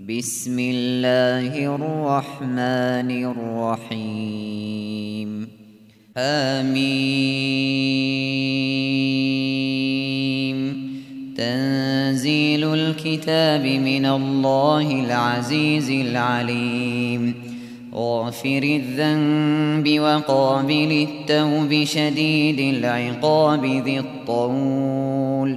بسم اللہ الرحمن الرحیم آمین تنزیل الكتاب من اللہ العزیز العلیم غافر الذنب وقابل التوب شدید العقاب ذی الطول.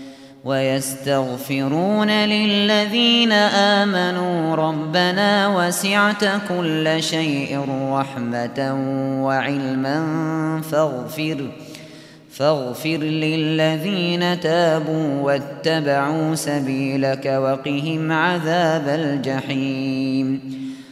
ويستغفرون للذين آمنوا ربنا وسعت كل شيء رحمة وعلما فاغفر فاغفر للذين تابوا واتبعوا سبيلك وقهم عذاب الجحيم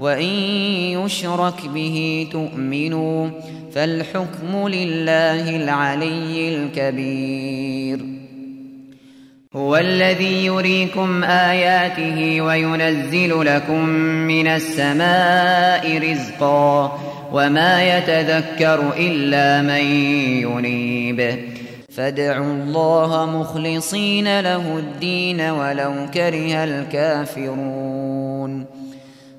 وَإِن يُشْرَكْ بِهِ تُؤْمِنُوا فَالْحُكْمُ لِلَّهِ الْعَلِيِّ الْكَبِيرِ هُوَ الَّذِي يُرِيكُمْ آيَاتِهِ وَيُنَزِّلُ لَكُم مِّنَ السَّمَاءِ رِزْقًا وَمَا يَتَذَكَّرُ إِلَّا مَن يُنِيبُ فَادْعُوا اللَّهَ مُخْلِصِينَ لَهُ الدِّينَ وَلَوْ كَرِهَ الْكَافِرُونَ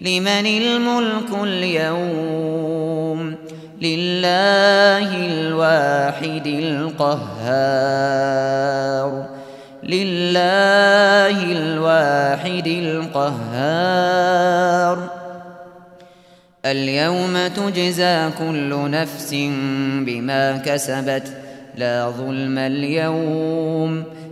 لمن الملك اليوم لله الواحد القهار لله الواحد القهار اليوم تجزى كل نفس بما كسبت لا ظلم اليوم